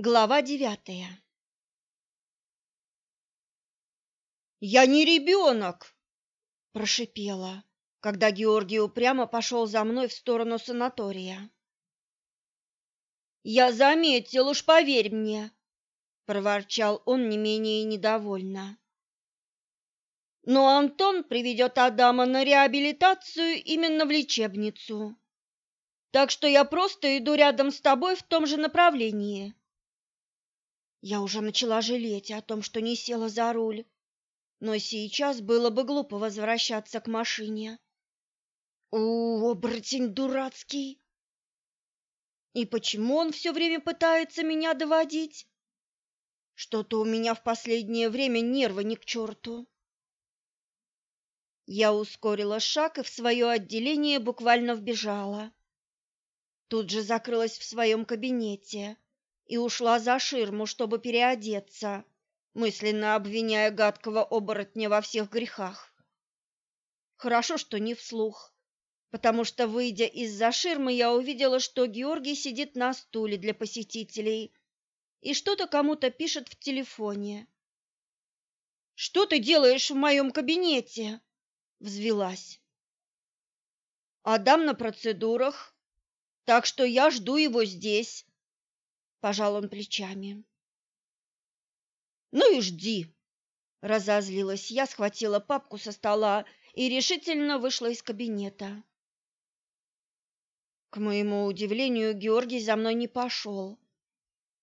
Глава девятая «Я не ребенок!» – прошипела, когда Георгий упрямо пошел за мной в сторону санатория. «Я заметил, уж поверь мне!» – проворчал он не менее недовольно. «Но Антон приведет Адама на реабилитацию именно в лечебницу, так что я просто иду рядом с тобой в том же направлении». Я уже начала жалеть о том, что не села за руль, но сейчас было бы глупо возвращаться к машине. У, оборотень дурацкий! И почему он все время пытается меня доводить? Что-то у меня в последнее время нервы ни к черту. Я ускорила шаг и в свое отделение буквально вбежала. Тут же закрылась в своем кабинете и ушла за ширму, чтобы переодеться, мысленно обвиняя гадкого оборотня во всех грехах. Хорошо, что не вслух, потому что, выйдя из-за ширмы, я увидела, что Георгий сидит на стуле для посетителей и что-то кому-то пишет в телефоне. «Что ты делаешь в моем кабинете?» — взвелась. «Адам на процедурах, так что я жду его здесь», пожал он плечами. Ну и жди. Разозлилась я, схватила папку со стола и решительно вышла из кабинета. К моему удивлению, Георгий за мной не пошел.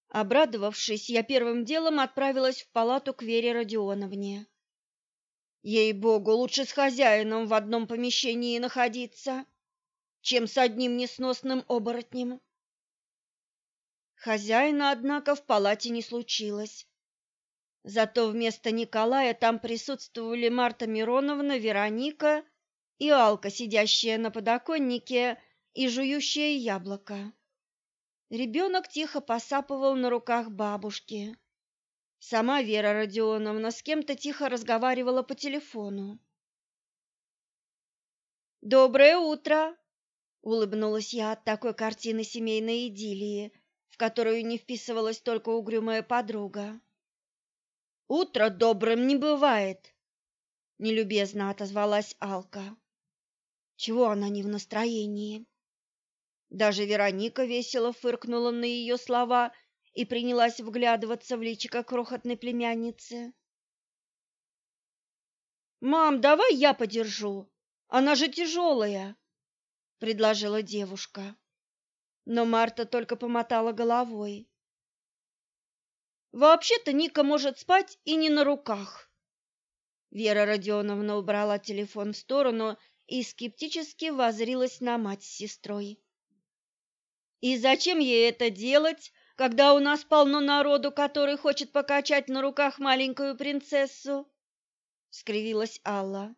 Обрадовавшись, я первым делом отправилась в палату к Вере Родионовне. Ей-богу, лучше с хозяином в одном помещении находиться, чем с одним несносным оборотнем. Хозяина, однако, в палате не случилось. Зато вместо Николая там присутствовали Марта Мироновна, Вероника и Алка, сидящая на подоконнике и жующая яблоко. Ребенок тихо посапывал на руках бабушки. Сама Вера Родионовна с кем-то тихо разговаривала по телефону. «Доброе утро!» — улыбнулась я от такой картины семейной идиллии, в которую не вписывалась только угрюмая подруга. «Утро добрым не бывает», — нелюбезно отозвалась Алка. «Чего она не в настроении?» Даже Вероника весело фыркнула на ее слова и принялась вглядываться в личико крохотной племянницы. «Мам, давай я подержу, она же тяжелая», — предложила девушка но Марта только помотала головой. Вообще-то Ника может спать и не на руках. Вера Родионовна убрала телефон в сторону и скептически воззрилась на мать с сестрой. И зачем ей это делать, когда у нас полно народу, который хочет покачать на руках маленькую принцессу? скривилась Алла.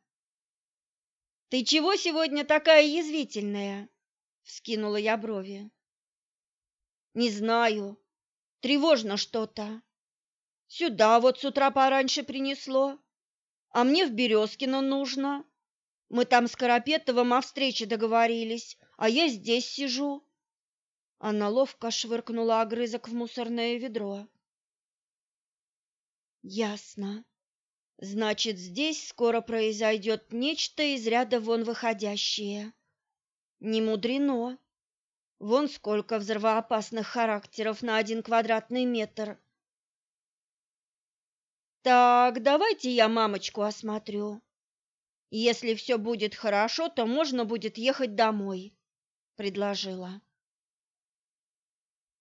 Ты чего сегодня такая язвительная? вскинула я брови. Не знаю. Тревожно что-то. Сюда вот с утра пораньше принесло. А мне в Березкино нужно. Мы там с Карапетовым о встрече договорились, а я здесь сижу. Она ловко швыркнула огрызок в мусорное ведро. Ясно. Значит, здесь скоро произойдет нечто из ряда вон выходящее. Не мудрено. Вон сколько взрывоопасных характеров на один квадратный метр. Так, давайте я мамочку осмотрю. Если все будет хорошо, то можно будет ехать домой, предложила.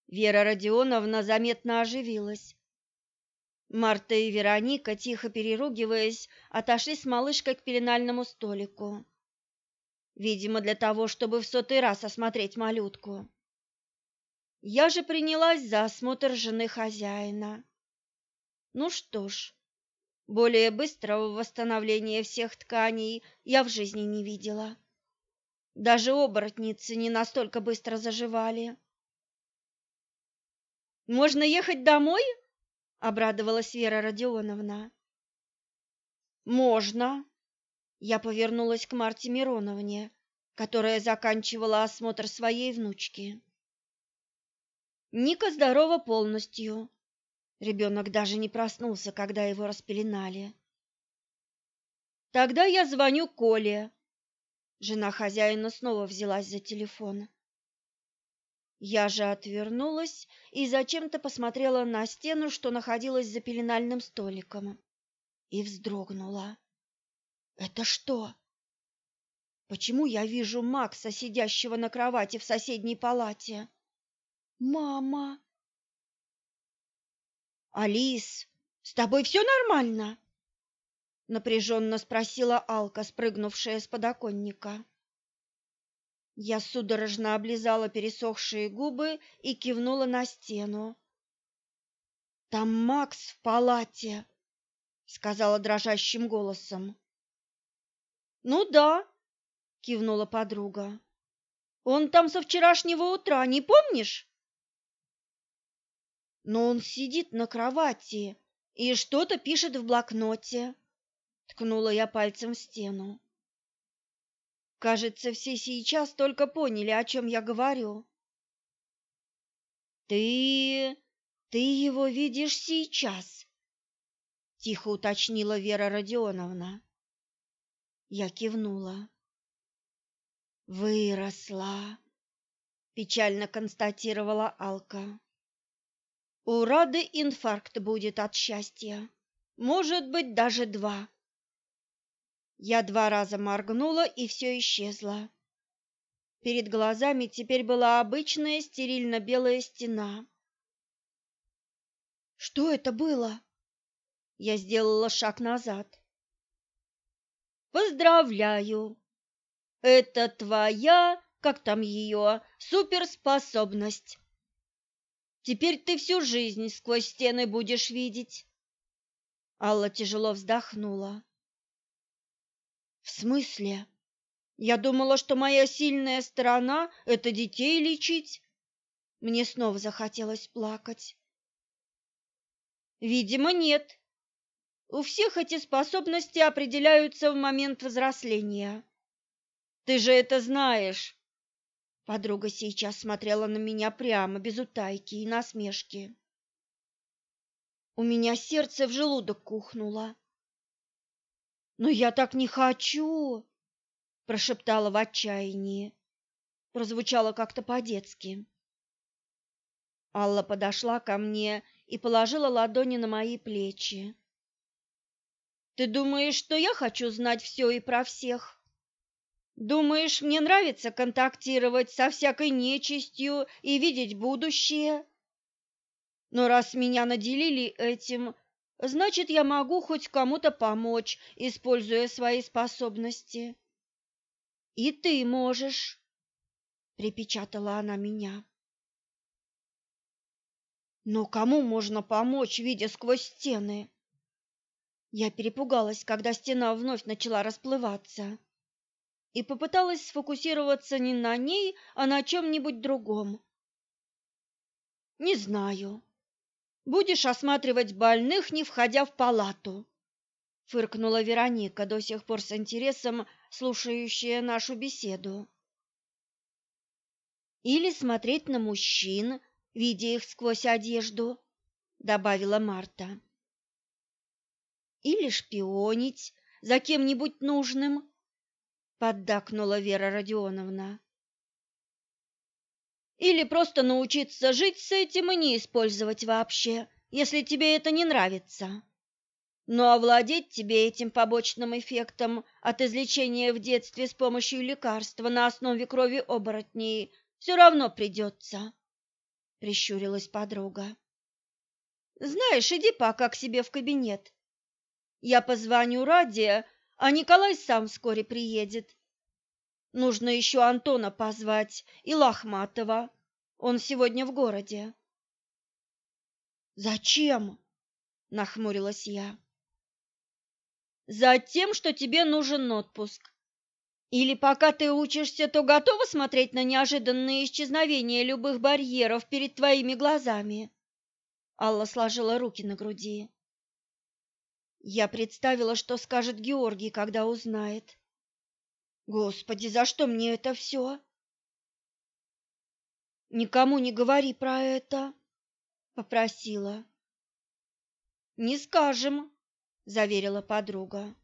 Вера Родионовна заметно оживилась. Марта и Вероника, тихо переругиваясь, отошли с малышкой к пеленальному столику видимо, для того, чтобы в сотый раз осмотреть малютку. Я же принялась за осмотр жены хозяина. Ну что ж, более быстрого восстановления всех тканей я в жизни не видела. Даже оборотницы не настолько быстро заживали. «Можно ехать домой?» — обрадовалась Вера Родионовна. «Можно», я повернулась к Марте Мироновне, которая заканчивала осмотр своей внучки. Ника здорова полностью. Ребенок даже не проснулся, когда его распеленали. Тогда я звоню Коле. Жена хозяина снова взялась за телефон. Я же отвернулась и зачем-то посмотрела на стену, что находилась за пеленальным столиком, и вздрогнула. Это что? Почему я вижу Макса, сидящего на кровати в соседней палате? Мама. Алис, с тобой все нормально? напряженно спросила Алка, спрыгнувшая с подоконника. Я судорожно облизала пересохшие губы и кивнула на стену. Там Макс в палате, сказала дрожащим голосом. Ну да, кивнула подруга. Он там со вчерашнего утра, не помнишь? Но он сидит на кровати и что-то пишет в блокноте. Ткнула я пальцем в стену. Кажется, все сейчас только поняли, о чем я говорю. Ты ты его видишь сейчас? тихо уточнила Вера Родионовна. Я кивнула. Выросла, печально констатировала Алка. У Рады инфаркт будет от счастья. Может быть, даже два. Я два раза моргнула, и все исчезло. Перед глазами теперь была обычная стерильно-белая стена. Что это было? Я сделала шаг назад. Поздравляю. Это твоя, как там ее, суперспособность. Теперь ты всю жизнь сквозь стены будешь видеть. Алла тяжело вздохнула. В смысле? Я думала, что моя сильная сторона — это детей лечить. Мне снова захотелось плакать. Видимо, нет. У всех эти способности определяются в момент взросления. Ты же это знаешь. Подруга сейчас смотрела на меня прямо, без утайки и насмешки. У меня сердце в желудок кухнуло. Но я так не хочу, прошептала в отчаянии. Прозвучало как-то по-детски. Алла подошла ко мне и положила ладони на мои плечи. Ты думаешь, что я хочу знать все и про всех? Думаешь, мне нравится контактировать со всякой нечистью и видеть будущее? Но раз меня наделили этим, Значит, я могу хоть кому-то помочь, используя свои способности. И ты можешь, припечатала она меня. Но кому можно помочь, видя сквозь стены? Я перепугалась, когда стена вновь начала расплываться, и попыталась сфокусироваться не на ней, а на чем-нибудь другом. Не знаю. Будешь осматривать больных, не входя в палату, фыркнула Вероника, до сих пор с интересом слушающая нашу беседу. Или смотреть на мужчин, видя их сквозь одежду, добавила Марта. Или шпионить за кем-нибудь нужным, поддакнула Вера Родионовна. Или просто научиться жить с этим и не использовать вообще, если тебе это не нравится. Но овладеть тебе этим побочным эффектом от излечения в детстве с помощью лекарства на основе крови оборотней все равно придется, — прищурилась подруга. Знаешь, иди пока к себе в кабинет. Я позвоню Раде, а Николай сам вскоре приедет. Нужно еще Антона позвать и Лохматова. Он сегодня в городе. Зачем? нахмурилась я. Затем, что тебе нужен отпуск. Или пока ты учишься, то готова смотреть на неожиданные исчезновения любых барьеров перед твоими глазами? Алла сложила руки на груди. Я представила, что скажет Георгий, когда узнает. Господи, за что мне это все? Никому не говори про это, попросила. Не скажем, заверила подруга.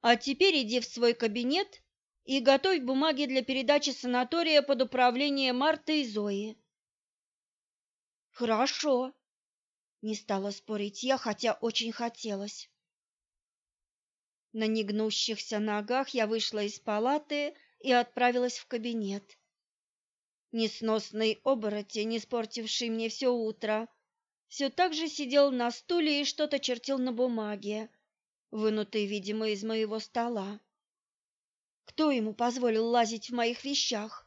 А теперь иди в свой кабинет и готовь бумаги для передачи санатория под управление Марты и Зои. Хорошо, не стала спорить я, хотя очень хотелось. На негнущихся ногах я вышла из палаты и отправилась в кабинет. Несносный оборотень, испортивший мне все утро, все так же сидел на стуле и что-то чертил на бумаге, вынутой, видимо, из моего стола. Кто ему позволил лазить в моих вещах?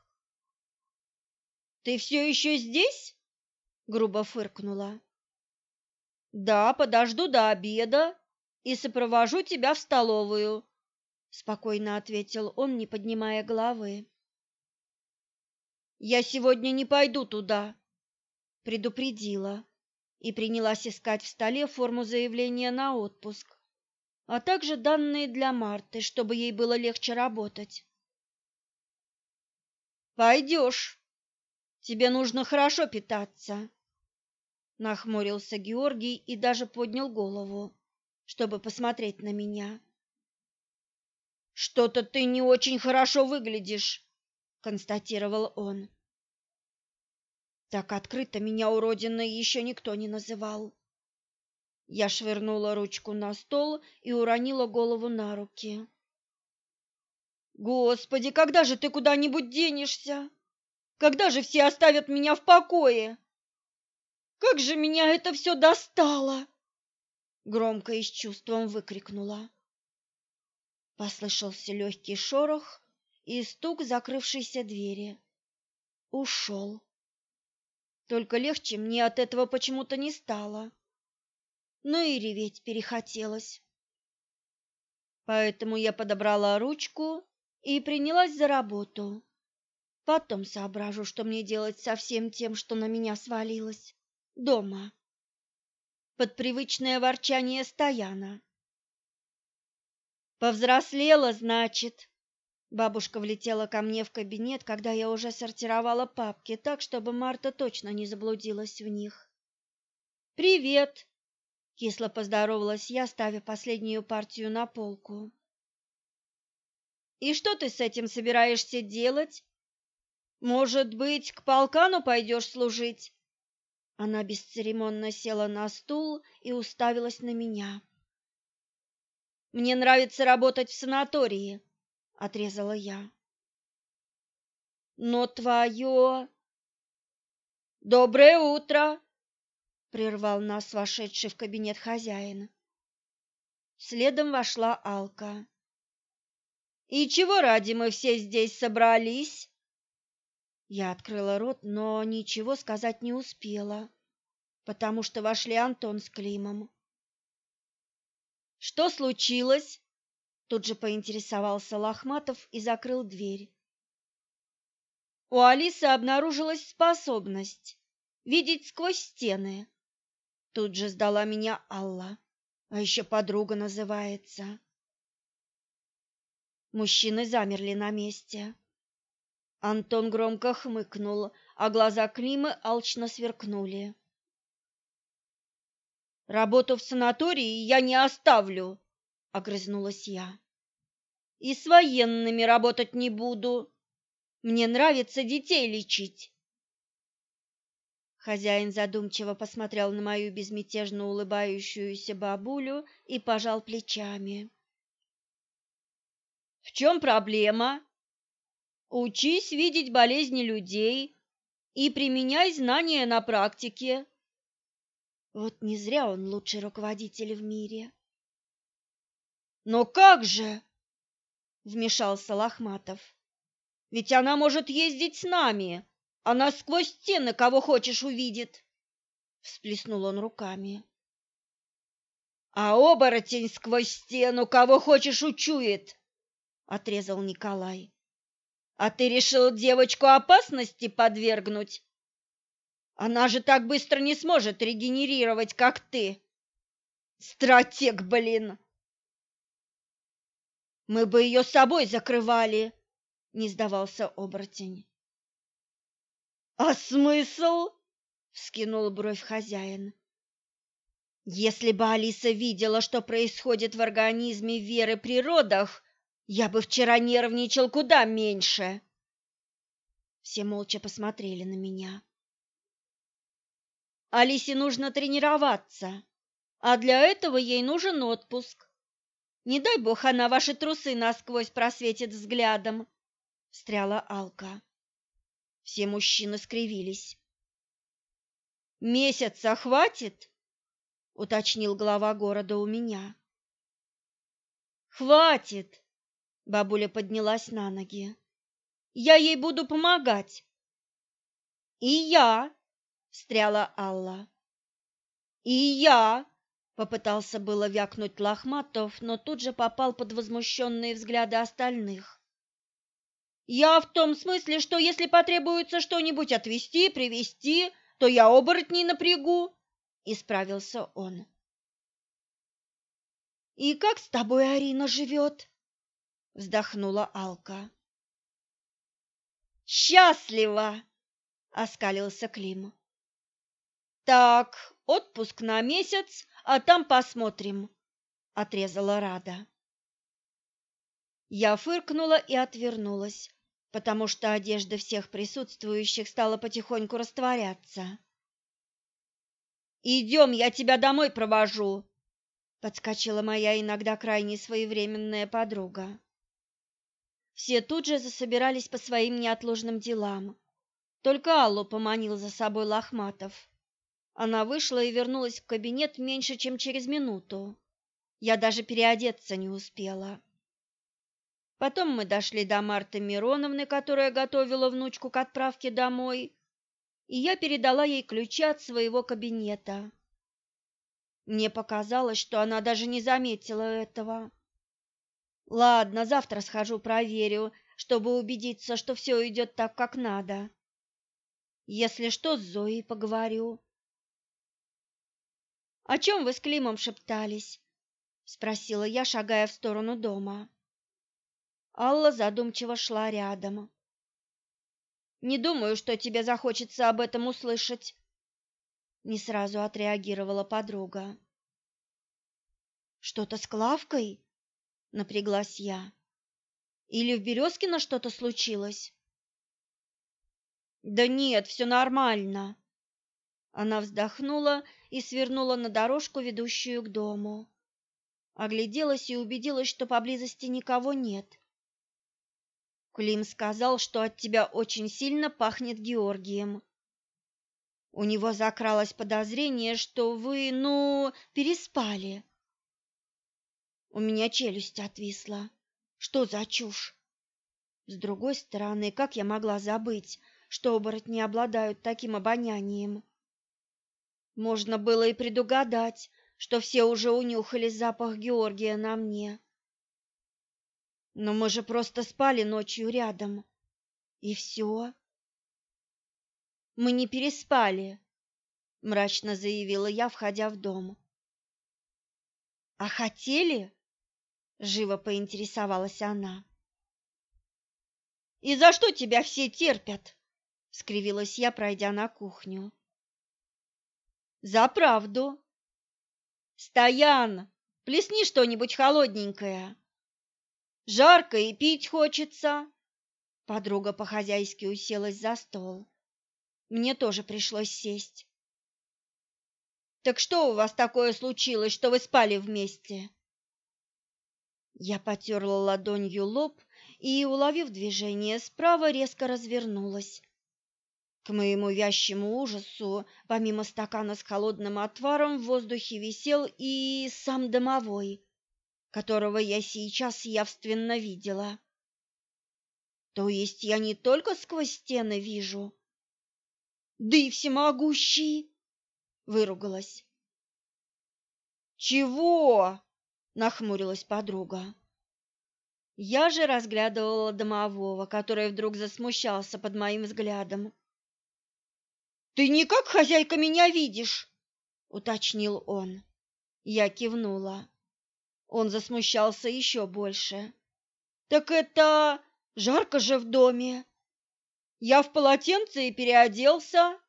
«Ты все еще здесь?» — грубо фыркнула. «Да, подожду до обеда и сопровожу тебя в столовую», — спокойно ответил он, не поднимая головы. «Я сегодня не пойду туда», — предупредила и принялась искать в столе форму заявления на отпуск, а также данные для Марты, чтобы ей было легче работать. «Пойдешь. Тебе нужно хорошо питаться», — нахмурился Георгий и даже поднял голову, чтобы посмотреть на меня. «Что-то ты не очень хорошо выглядишь», — констатировал он. Так открыто меня уродиной еще никто не называл. Я швырнула ручку на стол и уронила голову на руки. Господи, когда же ты куда-нибудь денешься? Когда же все оставят меня в покое? Как же меня это все достало! Громко и с чувством выкрикнула. Послышался легкий шорох и стук закрывшейся двери. Ушел. Только легче мне от этого почему-то не стало. Но и реветь перехотелось. Поэтому я подобрала ручку и принялась за работу. Потом соображу, что мне делать со всем тем, что на меня свалилось. Дома. Под привычное ворчание Стояна. Повзрослела, значит, Бабушка влетела ко мне в кабинет, когда я уже сортировала папки так, чтобы Марта точно не заблудилась в них. «Привет!» — кисло поздоровалась я, ставя последнюю партию на полку. «И что ты с этим собираешься делать? Может быть, к полкану пойдешь служить?» Она бесцеремонно села на стул и уставилась на меня. «Мне нравится работать в санатории», отрезала я. Но твое... Доброе утро, прервал нас вошедший в кабинет хозяин. Следом вошла Алка. И чего ради мы все здесь собрались? Я открыла рот, но ничего сказать не успела, потому что вошли Антон с Климом. Что случилось? Тут же поинтересовался Лохматов и закрыл дверь. У Алисы обнаружилась способность видеть сквозь стены. Тут же сдала меня Алла, а еще подруга называется. Мужчины замерли на месте. Антон громко хмыкнул, а глаза Климы алчно сверкнули. «Работу в санатории я не оставлю!» — огрызнулась я и с военными работать не буду. Мне нравится детей лечить. Хозяин задумчиво посмотрел на мою безмятежно улыбающуюся бабулю и пожал плечами. В чем проблема? Учись видеть болезни людей и применяй знания на практике. Вот не зря он лучший руководитель в мире. Но как же? вмешался Лохматов. Ведь она может ездить с нами. Она сквозь стены кого хочешь увидит. Всплеснул он руками. А оборотень сквозь стену кого хочешь учует, отрезал Николай. А ты решил девочку опасности подвергнуть? Она же так быстро не сможет регенерировать, как ты. Стратег, блин. Мы бы ее собой закрывали, не сдавался оборотень. А смысл? вскинул бровь хозяин. Если бы Алиса видела, что происходит в организме Веры при родах, я бы вчера нервничал куда меньше. Все молча посмотрели на меня. Алисе нужно тренироваться, а для этого ей нужен отпуск. Не дай бог она ваши трусы насквозь просветит взглядом, встряла Алка. Все мужчины скривились. Месяца хватит? уточнил глава города у меня. Хватит, бабуля поднялась на ноги. Я ей буду помогать. И я, встряла Алла. И я, попытался было вякнуть Лохматов, но тут же попал под возмущенные взгляды остальных. Я в том смысле, что если потребуется что-нибудь отвезти, привезти, то я оборотней напрягу, исправился он. И как с тобой Арина живет? Вздохнула Алка. Счастливо, оскалился Клим. Так, отпуск на месяц, а там посмотрим, отрезала Рада. Я фыркнула и отвернулась, потому что одежда всех присутствующих стала потихоньку растворяться. «Идем, я тебя домой провожу!» — подскочила моя иногда крайне своевременная подруга. Все тут же засобирались по своим неотложным делам. Только Аллу поманил за собой Лохматов. Она вышла и вернулась в кабинет меньше, чем через минуту. Я даже переодеться не успела. Потом мы дошли до Марты Мироновны, которая готовила внучку к отправке домой, и я передала ей ключи от своего кабинета. Мне показалось, что она даже не заметила этого. Ладно, завтра схожу проверю, чтобы убедиться, что все идет так, как надо. Если что, с Зоей поговорю. О чем вы с Климом шептались? спросила я, шагая в сторону дома. Алла задумчиво шла рядом. Не думаю, что тебе захочется об этом услышать. Не сразу отреагировала подруга. Что-то с Клавкой? Напряглась я. Или в Березкино что-то случилось? Да нет, все нормально. Она вздохнула и свернула на дорожку, ведущую к дому. Огляделась и убедилась, что поблизости никого нет. Клим сказал, что от тебя очень сильно пахнет Георгием. У него закралось подозрение, что вы, ну, переспали. У меня челюсть отвисла. Что за чушь? С другой стороны, как я могла забыть, что оборотни обладают таким обонянием? Можно было и предугадать, что все уже унюхали запах Георгия на мне. Но мы же просто спали ночью рядом. И все. Мы не переспали, мрачно заявила я, входя в дом. А хотели? Живо поинтересовалась она. И за что тебя все терпят? скривилась я, пройдя на кухню. За правду. Стоян, плесни что-нибудь холодненькое. Жарко и пить хочется. Подруга по-хозяйски уселась за стол. Мне тоже пришлось сесть. Так что у вас такое случилось, что вы спали вместе? Я потерла ладонью лоб и, уловив движение справа, резко развернулась. К моему вящему ужасу, помимо стакана с холодным отваром, в воздухе висел и сам домовой которого я сейчас явственно видела. То есть я не только сквозь стены вижу. Да и всемогущий, выругалась. Чего? Нахмурилась подруга. Я же разглядывала домового, который вдруг засмущался под моим взглядом. Ты никак хозяйка меня видишь, уточнил он. Я кивнула. Он засмущался еще больше. Так это жарко же в доме. Я в полотенце и переоделся.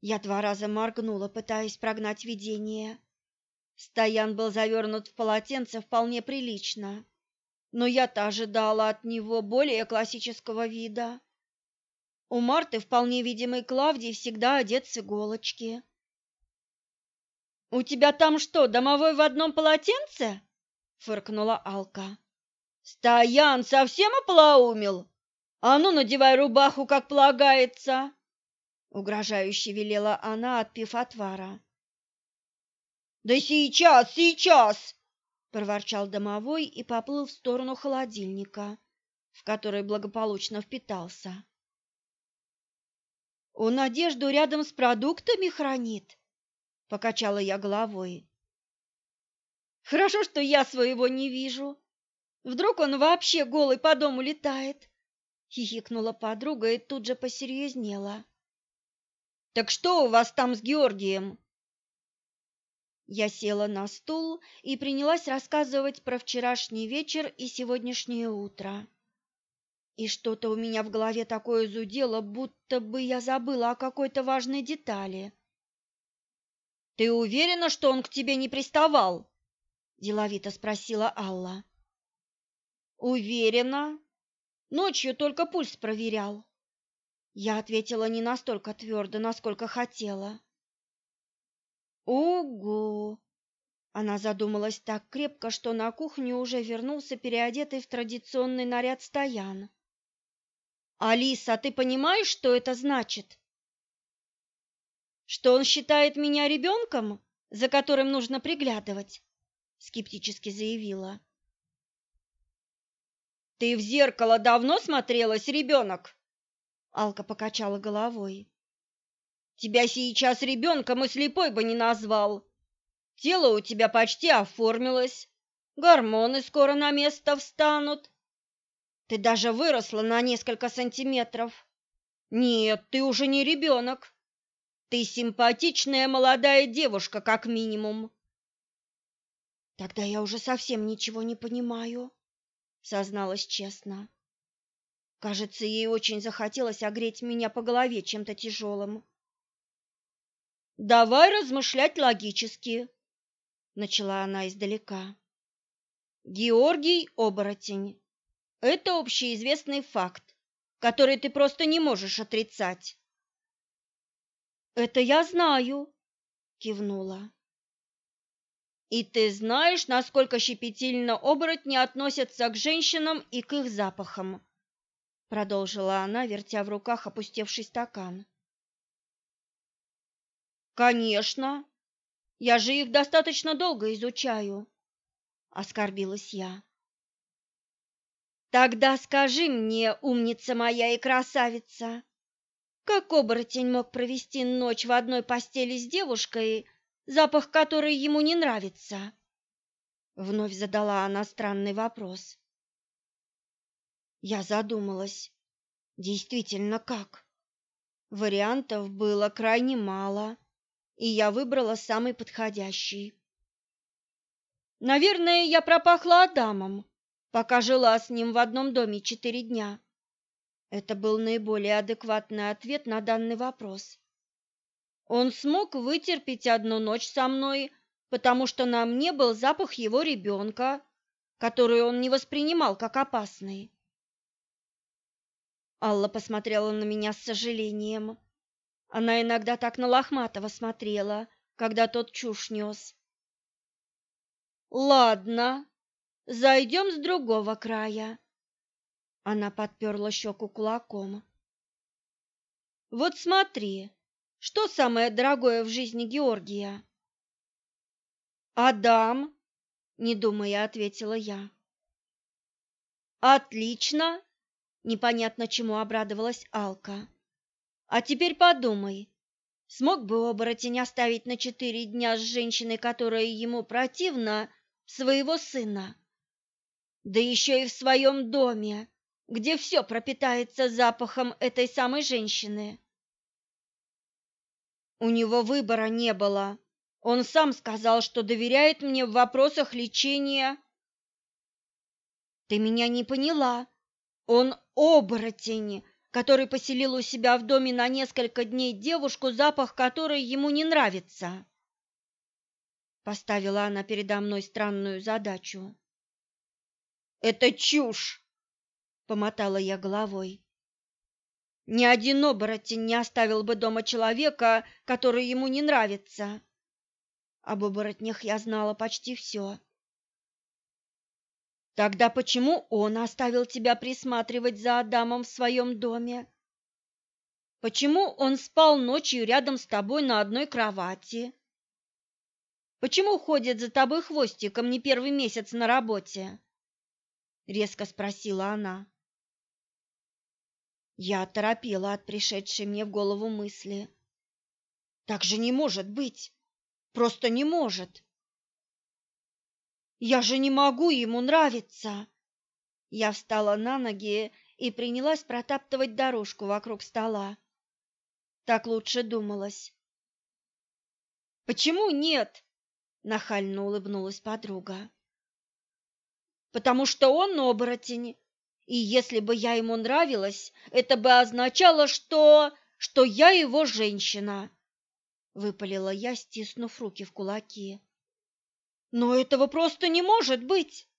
Я два раза моргнула, пытаясь прогнать видение. Стоян был завернут в полотенце вполне прилично, но я-то ожидала от него более классического вида. У Марты вполне видимый Клавдий всегда одет с иголочки. «У тебя там что, домовой в одном полотенце?» — фыркнула Алка. «Стоян совсем оплоумел? А ну, надевай рубаху, как полагается!» Угрожающе велела она, отпив отвара. «Да сейчас, сейчас!» — проворчал домовой и поплыл в сторону холодильника, в который благополучно впитался. «Он одежду рядом с продуктами хранит?» — покачала я головой. «Хорошо, что я своего не вижу. Вдруг он вообще голый по дому летает?» — хихикнула подруга и тут же посерьезнела. Так что у вас там с Георгием? Я села на стул и принялась рассказывать про вчерашний вечер и сегодняшнее утро. И что-то у меня в голове такое зудело, будто бы я забыла о какой-то важной детали. Ты уверена, что он к тебе не приставал? деловито спросила Алла. Уверена. Ночью только пульс проверял. Я ответила не настолько твердо, насколько хотела. Ого! Она задумалась так крепко, что на кухню уже вернулся переодетый в традиционный наряд стоян. Алиса, ты понимаешь, что это значит? Что он считает меня ребенком, за которым нужно приглядывать, скептически заявила. Ты в зеркало давно смотрелась, ребенок?» Алка покачала головой. Тебя сейчас ребенком и слепой бы не назвал. Тело у тебя почти оформилось, гормоны скоро на место встанут. Ты даже выросла на несколько сантиметров. Нет, ты уже не ребенок. Ты симпатичная молодая девушка, как минимум. Тогда я уже совсем ничего не понимаю, созналась честно. Кажется, ей очень захотелось огреть меня по голове чем-то тяжелым. «Давай размышлять логически», — начала она издалека. «Георгий — оборотень. Это общеизвестный факт, который ты просто не можешь отрицать». «Это я знаю», — кивнула. «И ты знаешь, насколько щепетильно оборотни относятся к женщинам и к их запахам?» продолжила она, вертя в руках опустевший стакан. Конечно. Я же их достаточно долго изучаю, оскорбилась я. Тогда скажи мне, умница моя и красавица, как оборотень мог провести ночь в одной постели с девушкой, запах которой ему не нравится? Вновь задала она странный вопрос. Я задумалась. Действительно, как? Вариантов было крайне мало, и я выбрала самый подходящий. Наверное, я пропахла Адамом, пока жила с ним в одном доме четыре дня. Это был наиболее адекватный ответ на данный вопрос. Он смог вытерпеть одну ночь со мной, потому что на мне был запах его ребенка, который он не воспринимал как опасный. Алла посмотрела на меня с сожалением. Она иногда так на Лохматова смотрела, когда тот чушь нес. «Ладно, зайдем с другого края». Она подперла щеку кулаком. «Вот смотри, что самое дорогое в жизни Георгия?» «Адам», — не думая, ответила я. «Отлично!» Непонятно чему обрадовалась Алка. А теперь подумай, смог бы оборотень оставить на четыре дня с женщиной, которая ему противна, своего сына? Да еще и в своем доме, где все пропитается запахом этой самой женщины. У него выбора не было. Он сам сказал, что доверяет мне в вопросах лечения. Ты меня не поняла. Он оборотень, который поселил у себя в доме на несколько дней девушку, запах которой ему не нравится. Поставила она передо мной странную задачу. Это чушь, помотала я головой. Ни один оборотень не оставил бы дома человека, который ему не нравится. Об оборотнях я знала почти все. Тогда почему он оставил тебя присматривать за Адамом в своем доме? Почему он спал ночью рядом с тобой на одной кровати? Почему ходит за тобой хвостиком не первый месяц на работе? резко спросила она. Я торопила от пришедшей мне в голову мысли. Так же не может быть. Просто не может. Я же не могу ему нравиться. Я встала на ноги и принялась протаптывать дорожку вокруг стола. Так лучше думалось. Почему нет? нахально улыбнулась подруга. Потому что он оборотень, и если бы я ему нравилась, это бы означало, что что я его женщина, выпалила я, стиснув руки в кулаки. Но этого просто не может быть.